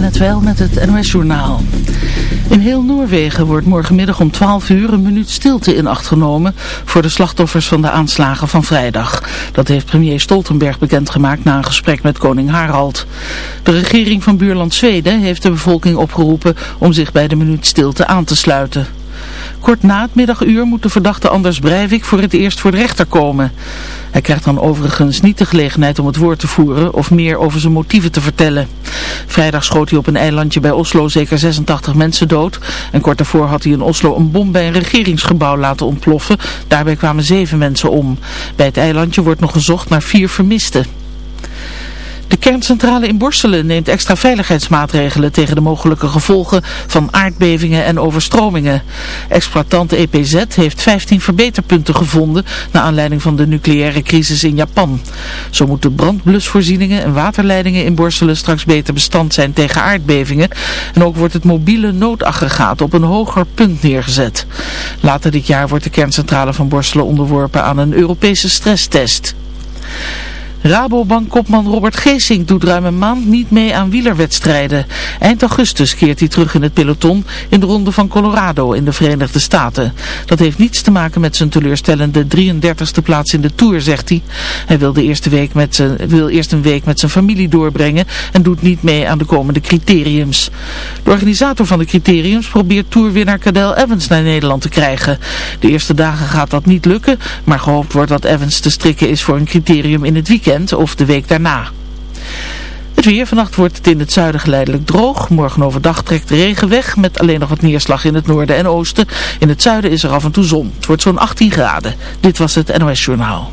net wel met het NOS-journaal. In heel Noorwegen wordt morgenmiddag om 12 uur een minuut stilte in acht genomen voor de slachtoffers van de aanslagen van vrijdag. Dat heeft premier Stoltenberg bekendgemaakt na een gesprek met koning Harald. De regering van buurland Zweden heeft de bevolking opgeroepen om zich bij de minuut stilte aan te sluiten. Kort na het middaguur moet de verdachte Anders Breivik voor het eerst voor de rechter komen. Hij krijgt dan overigens niet de gelegenheid om het woord te voeren of meer over zijn motieven te vertellen. Vrijdag schoot hij op een eilandje bij Oslo zeker 86 mensen dood. En kort daarvoor had hij in Oslo een bom bij een regeringsgebouw laten ontploffen. Daarbij kwamen zeven mensen om. Bij het eilandje wordt nog gezocht naar vier vermisten. De kerncentrale in Borselen neemt extra veiligheidsmaatregelen tegen de mogelijke gevolgen van aardbevingen en overstromingen. Exploitant EPZ heeft 15 verbeterpunten gevonden naar aanleiding van de nucleaire crisis in Japan. Zo moeten brandblusvoorzieningen en waterleidingen in Borselen straks beter bestand zijn tegen aardbevingen. En ook wordt het mobiele noodaggregaat op een hoger punt neergezet. Later dit jaar wordt de kerncentrale van Borselen onderworpen aan een Europese stresstest. Rabobank-kopman Robert Geesink doet ruim een maand niet mee aan wielerwedstrijden. Eind augustus keert hij terug in het peloton in de ronde van Colorado in de Verenigde Staten. Dat heeft niets te maken met zijn teleurstellende 33ste plaats in de Tour, zegt hij. Hij wil, de eerste week met zijn, wil eerst een week met zijn familie doorbrengen en doet niet mee aan de komende criteriums. De organisator van de criteriums probeert tourwinnaar Cadel Evans naar Nederland te krijgen. De eerste dagen gaat dat niet lukken, maar gehoopt wordt dat Evans te strikken is voor een criterium in het weekend of de week daarna. Het weer, vannacht wordt het in het zuiden geleidelijk droog. Morgen overdag trekt de regen weg met alleen nog wat neerslag in het noorden en oosten. In het zuiden is er af en toe zon. Het wordt zo'n 18 graden. Dit was het NOS Journaal.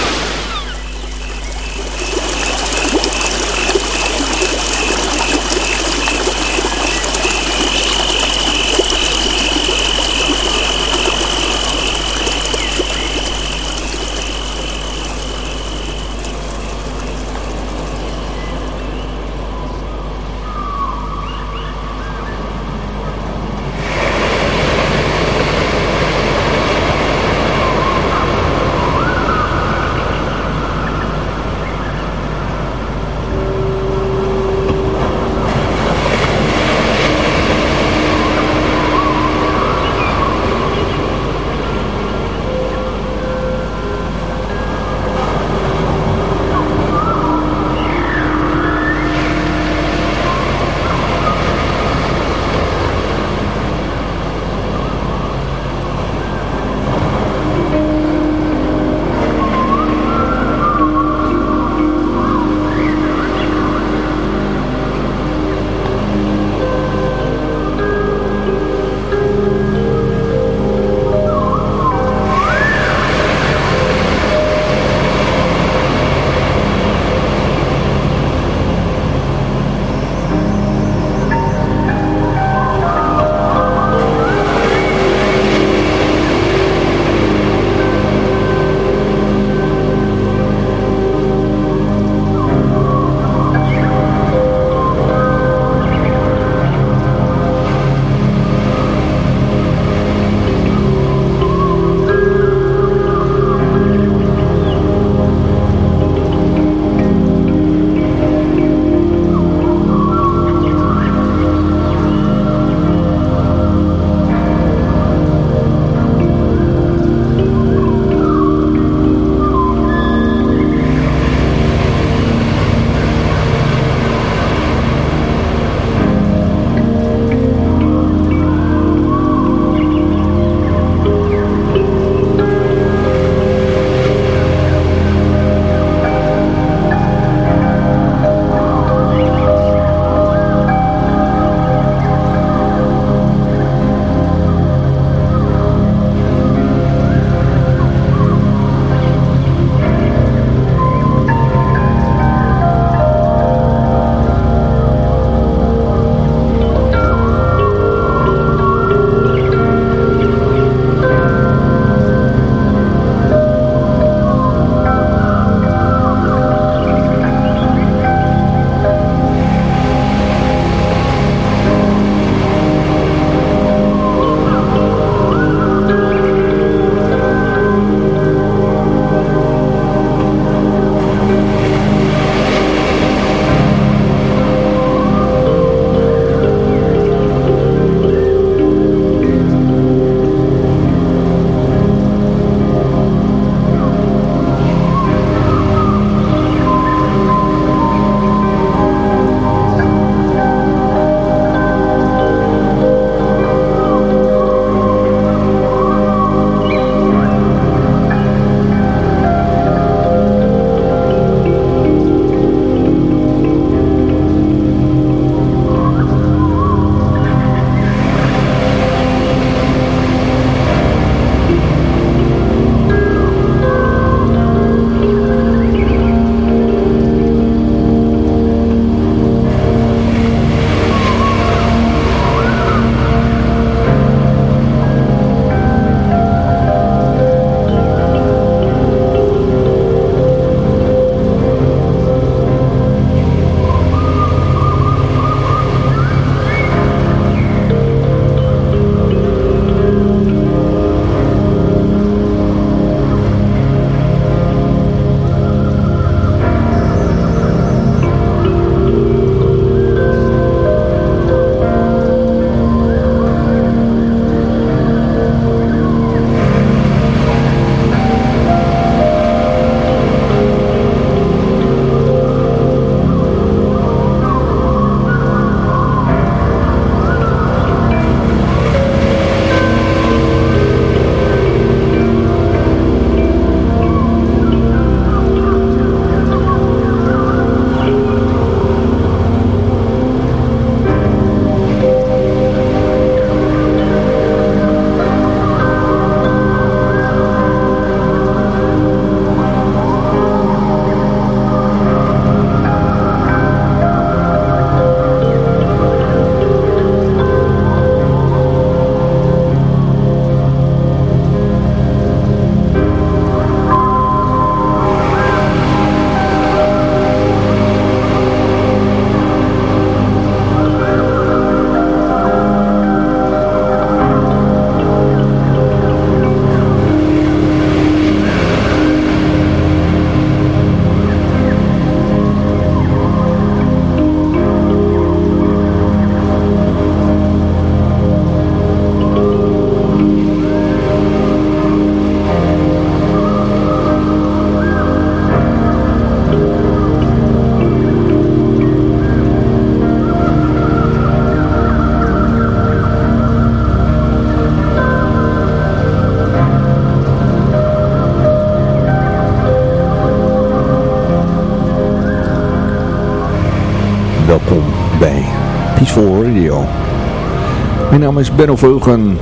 Mijn naam is Benno Veugen en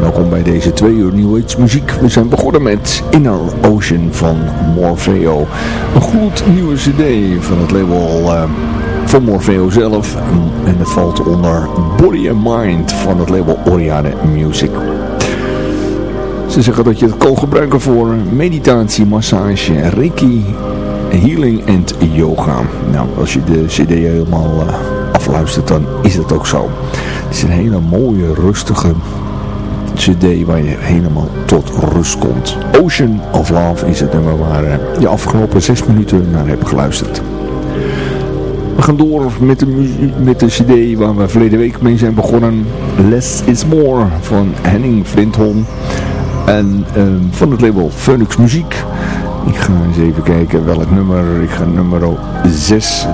welkom bij deze twee uur New Age muziek. We zijn begonnen met Inner Ocean van Morfeo. Een goed nieuwe cd van het label uh, van Morfeo zelf en het valt onder Body and Mind van het label Oriane Music. Ze zeggen dat je het kan gebruiken voor meditatie, massage, reiki, healing en yoga. Nou, als je de cd helemaal uh, afluistert, dan is dat ook zo. Het is een hele mooie, rustige cd waar je helemaal tot rust komt. Ocean of Love is het nummer waar uh, je afgelopen zes minuten naar hebt geluisterd. We gaan door met de, met de cd waar we verleden week mee zijn begonnen. Less is More van Henning Flintholm. En uh, van het label Phoenix Muziek. Ik ga eens even kijken welk nummer. Ik ga nummer 6.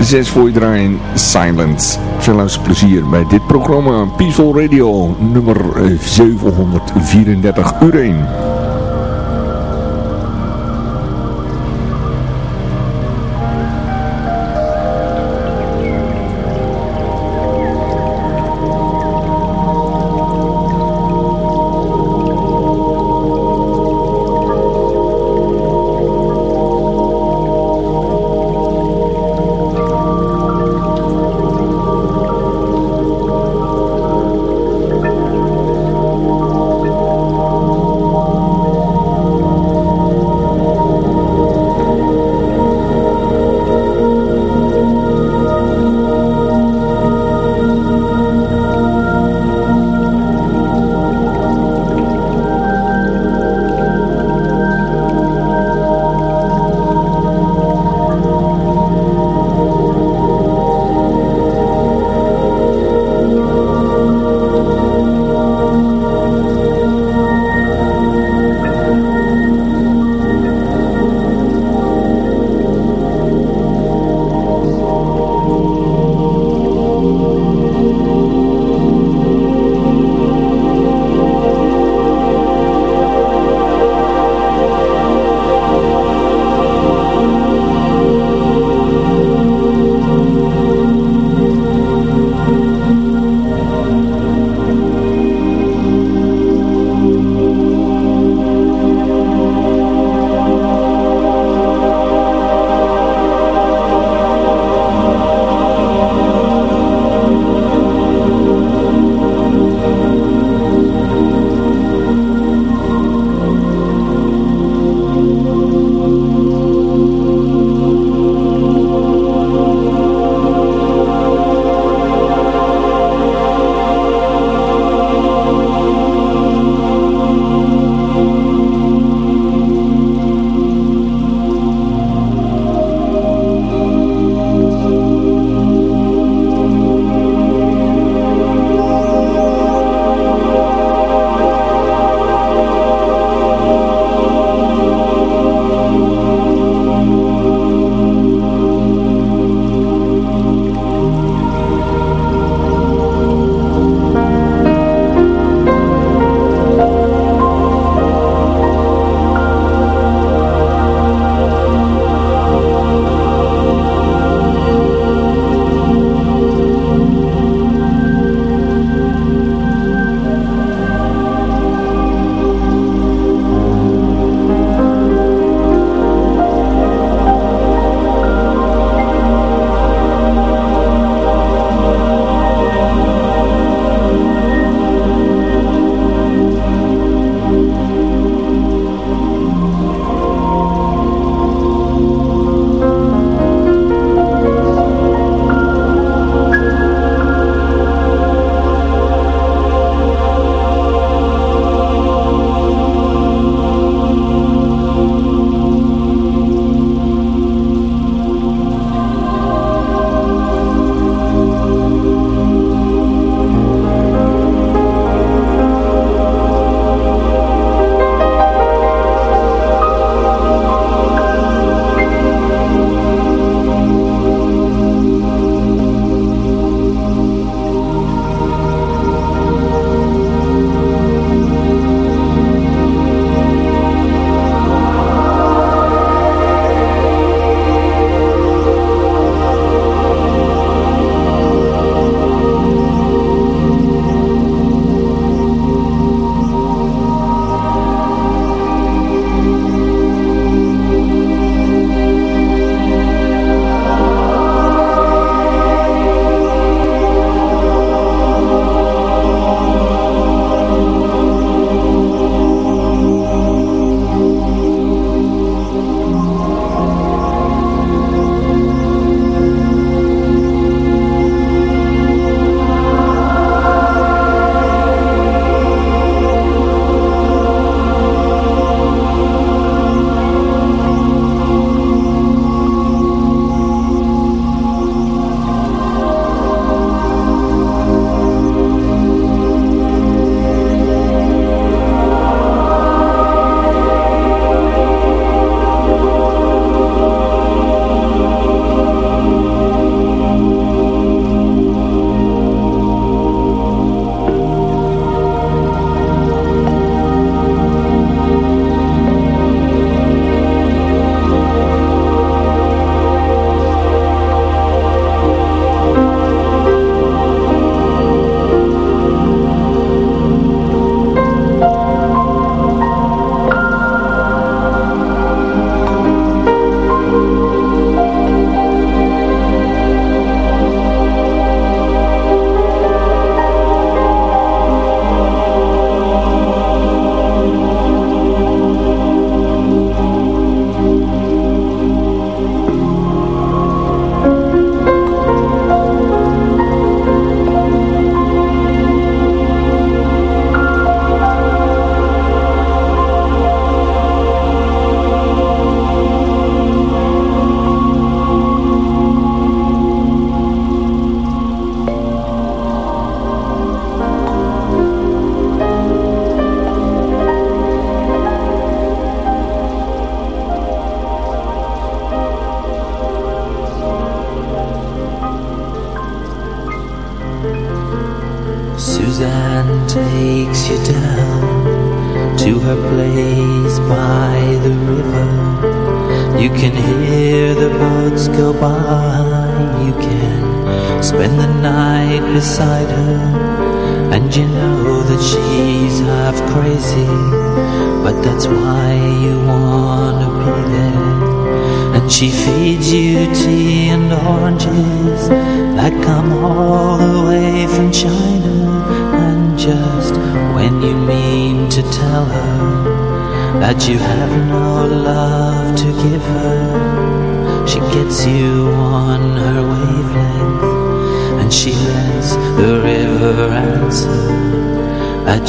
6 voor je draaien. Silence. Veel plezier bij dit programma. Peaceful Radio nummer 734 uur 1.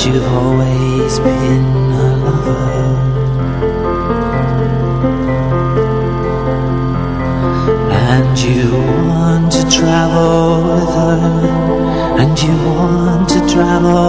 You've always been a lover. And you want to travel with her And you want to travel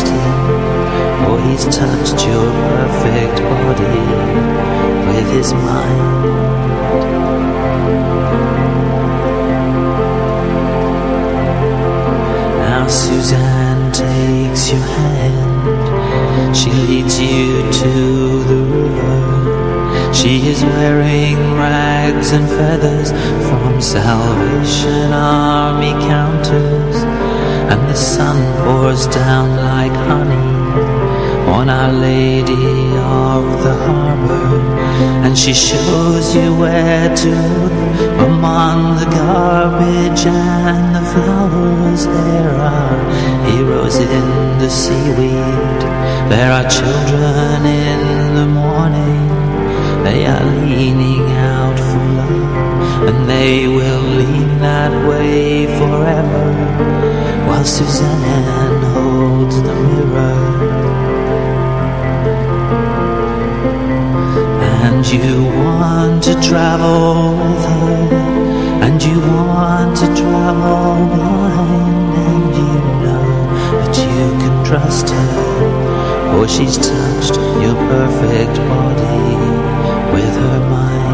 him. For he's touched your perfect body with his mind. Now Suzanne takes your hand. She leads you to the river. She is wearing rags and feathers From Salvation Army counters and the sun pours down like honey on Our Lady of the Harbor. And she shows you where to look among the garbage and the flowers. There are heroes in the seaweed. There are children in the morning. They are leaning out for love and they will lean that way forever while Suzanne holds the mirror. And you want to travel with her And you want to travel blind And you know that you can trust her For she's touched your perfect body with her mind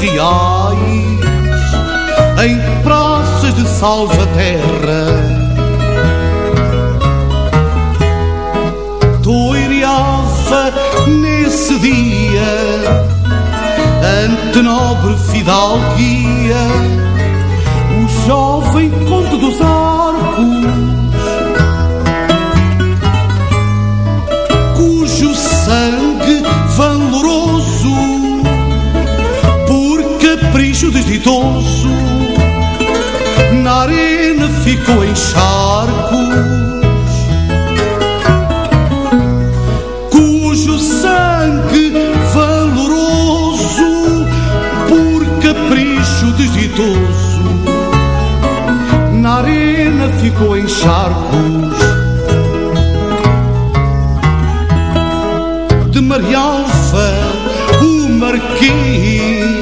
reais em praças de salva-terra. Toireava nesse dia ante nobre fidalguia o jovem conde dos arcos ficou em charcos, cujo sangue valoroso, por capricho desditoso, na arena ficou em charcos. De Marialfa, o Marquês,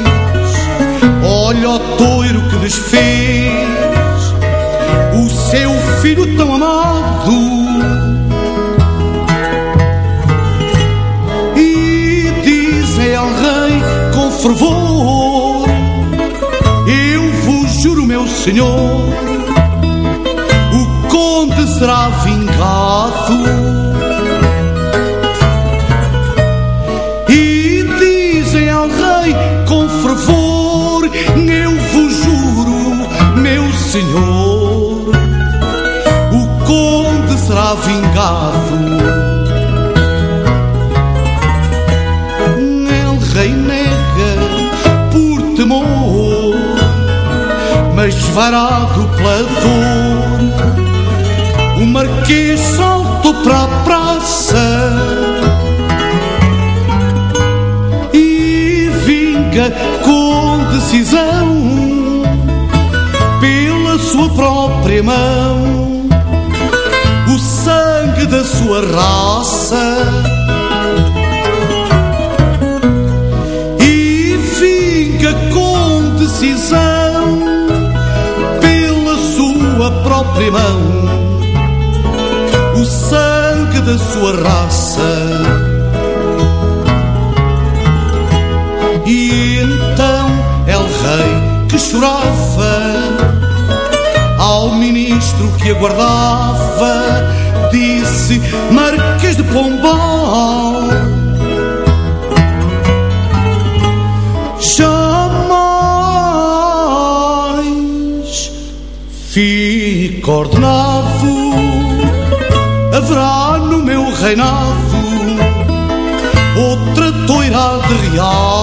senhor, o conde será vingado. E dizem ao rei com fervor: Eu vos juro, meu senhor, o conde será vingado. Varado pela dor, o marquês saltou para a praça. e vinga com decisão pela sua própria mão o sangue da sua raça própria mão o sangue da sua raça. E então El Rei que chorava ao ministro que aguardava disse Marquês de Pombal fica ordenado haverá no meu reinado outra toirada real.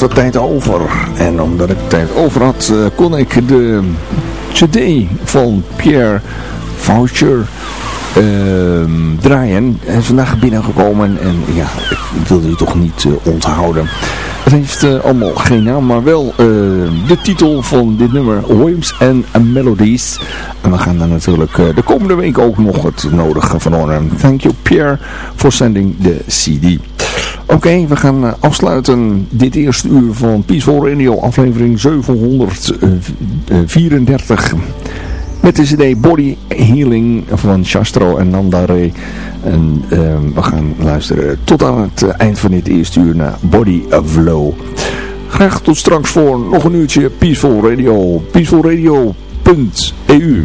Had wat tijd over. En omdat ik tijd over had, uh, kon ik de cd van Pierre Voucher uh, draaien. Hij is vandaag binnengekomen en ja, ik wilde u toch niet uh, onthouden. Het heeft uh, allemaal geen naam, maar wel de titel van dit nummer, Whims and Melodies. En we gaan daar natuurlijk de komende week ook nog het nodige van horen. Thank you Pierre for sending the CD. Oké, we gaan afsluiten dit eerste uur van Peaceful Radio, aflevering 734. Met de cd Body Healing van Shastro en Nandare. En uh, we gaan luisteren tot aan het eind van dit eerste uur naar Body of Low. Graag tot straks voor nog een uurtje Peaceful Radio. peacefulradio.eu